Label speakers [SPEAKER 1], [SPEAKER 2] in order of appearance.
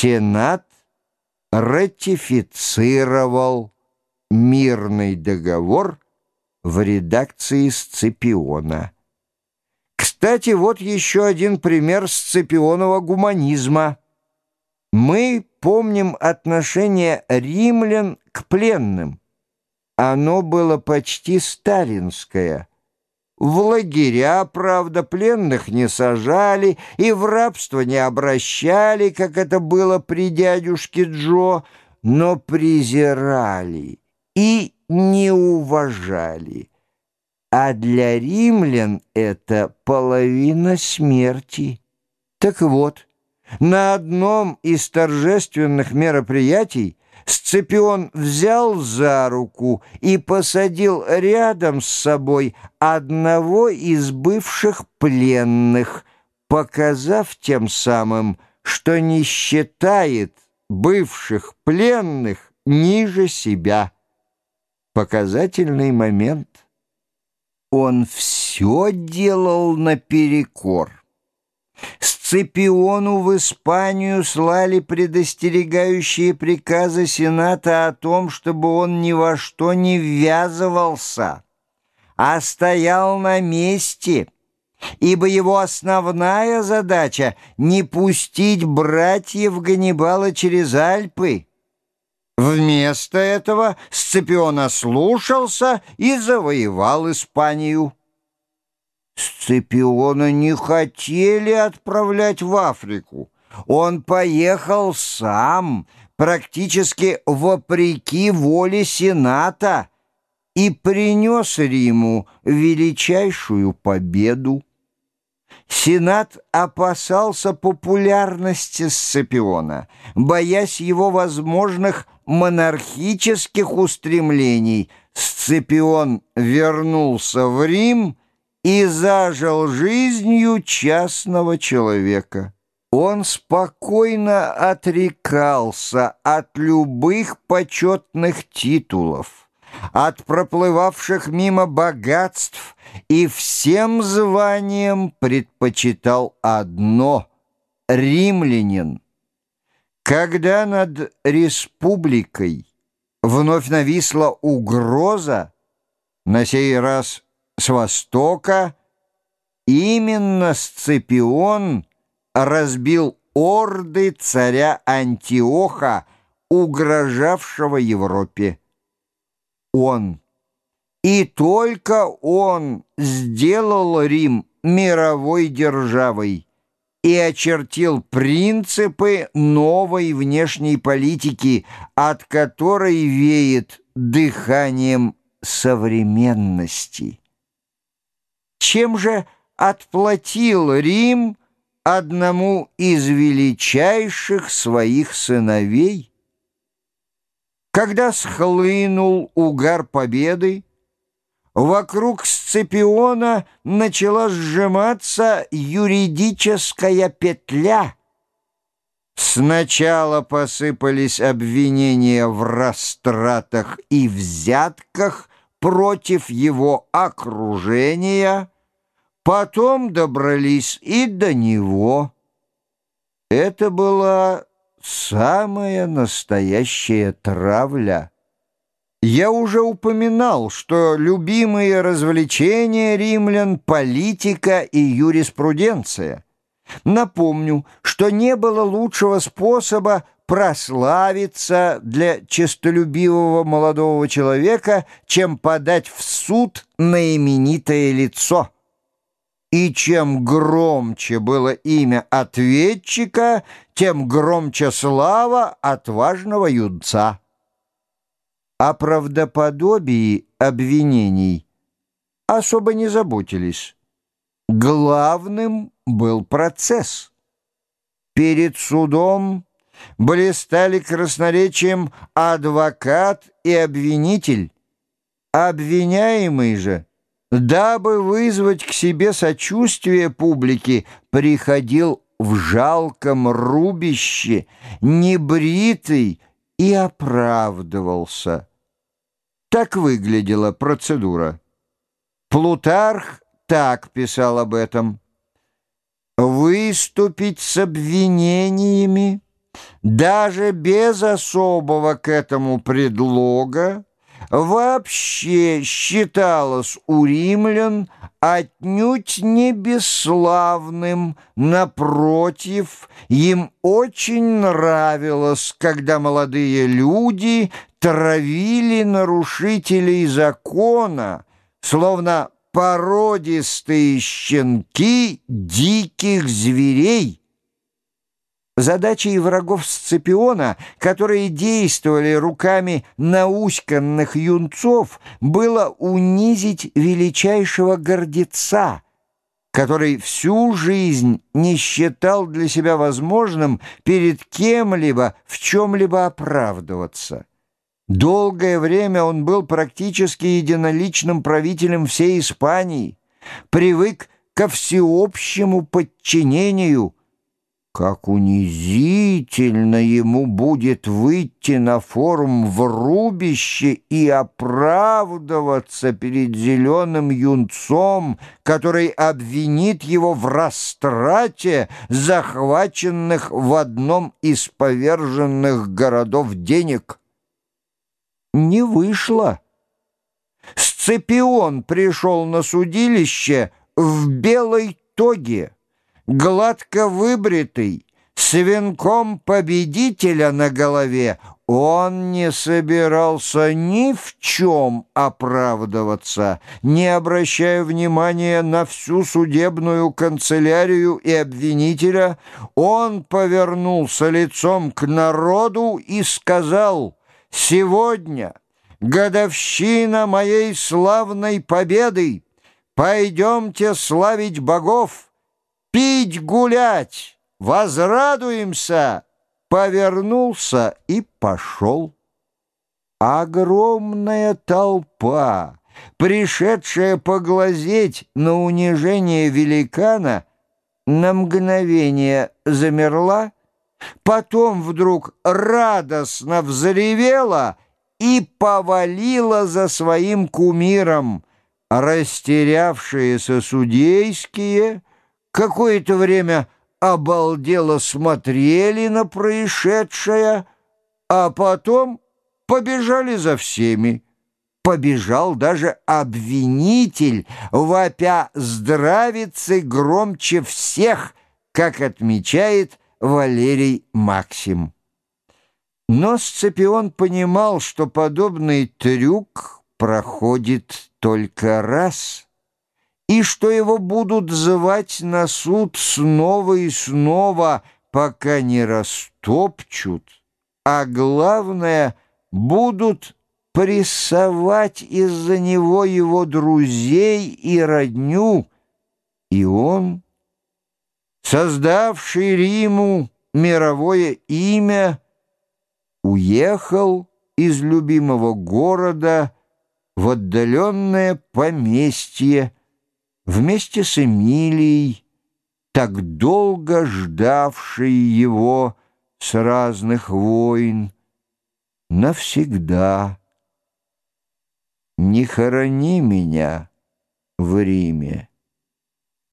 [SPEAKER 1] Сенат ратифицировал мирный договор в редакции Сципиона. Кстати, вот еще один пример сципионова гуманизма. Мы помним отношение римлян к пленным. Оно было почти сталинское. В лагеря, правда, пленных не сажали и в рабство не обращали, как это было при дядюшке Джо, но презирали и не уважали. А для римлян это половина смерти. Так вот, на одном из торжественных мероприятий Сципион взял за руку и посадил рядом с собой одного из бывших пленных, показав тем самым, что не считает бывших пленных ниже себя. Показательный момент. Он все делал наперекор. Сципиону в Испанию слали предостерегающие приказы Сената о том, чтобы он ни во что не ввязывался, а стоял на месте, ибо его основная задача — не пустить братьев Ганнибала через Альпы. Вместо этого Сципион ослушался и завоевал Испанию. Сципиона не хотели отправлять в Африку. Он поехал сам, практически вопреки воле Сената, и принес Риму величайшую победу. Сенат опасался популярности Сципиона, боясь его возможных монархических устремлений. Сципион вернулся в Рим и зажил жизнью частного человека. Он спокойно отрекался от любых почетных титулов, от проплывавших мимо богатств и всем званиям предпочитал одно — римлянин. Когда над республикой вновь нависла угроза, на сей раз с востока, именно Сципион разбил орды царя Антиоха, угрожавшего Европе. Он, и только он сделал Рим мировой державой и очертил принципы новой внешней политики, от которой веет дыханием современности. Чем же отплатил Рим одному из величайших своих сыновей? Когда схлынул угар победы, вокруг Сципиона начала сжиматься юридическая петля. Сначала посыпались обвинения в растратах и взятках, против его окружения, потом добрались и до него. Это была самая настоящая травля. Я уже упоминал, что любимые развлечения римлян — политика и юриспруденция. Напомню, что не было лучшего способа прославиться для честолюбивого молодого человека, чем подать в суд на именитое лицо. И чем громче было имя ответчика, тем громче слава отважного юнца. О правдоподобии обвинений особо не заботились. Главным был процесс. Перед судом блистали красноречием адвокат и обвинитель. Обвиняемый же, дабы вызвать к себе сочувствие публики, приходил в жалком рубище, небритый, и оправдывался. Так выглядела процедура. Плутарх так писал об этом. «Выступить с обвинениями» даже без особого к этому предлога, вообще считалось у римлян отнюдь не бесславным, напротив, им очень нравилось, когда молодые люди травили нарушителей закона, словно породистые щенки диких зверей, Задачей врагов Сципиона, которые действовали руками науськанных юнцов, было унизить величайшего гордеца, который всю жизнь не считал для себя возможным перед кем-либо в чем-либо оправдываться. Долгое время он был практически единоличным правителем всей Испании, привык ко всеобщему подчинению – как унизительно ему будет выйти на форум в рубище и оправдываться перед зеленым юнцом, который обвинит его в растрате захваченных в одном из поверженных городов денег. Не вышло. Сципион пришел на судилище в белой тоге гладко выбритый, с венком победителя на голове, он не собирался ни в чем оправдываться, не обращая внимания на всю судебную канцелярию и обвинителя, он повернулся лицом к народу и сказал «Сегодня годовщина моей славной победы, пойдемте славить богов» пить, гулять, возрадуемся!» Повернулся и пошел. Огромная толпа, пришедшая поглазеть на унижение великана, на мгновение замерла, потом вдруг радостно взревела и повалила за своим кумиром. Растерявшиеся судейские — какое-то время обалдело смотрели на происшедшее, а потом побежали за всеми. Побежал даже обвинитель, вопя здравицы громче всех, как отмечает Валерий Максим. Но Сципион понимал, что подобный трюк проходит только раз — и что его будут звать на суд снова и снова, пока не растопчут, а главное, будут прессовать из-за него его друзей и родню, и он, создавший Риму мировое имя, уехал из любимого города в отдаленное поместье, вместе с Эмилией, так долго ждавшей его с разных войн, навсегда. Не хорони меня в Риме.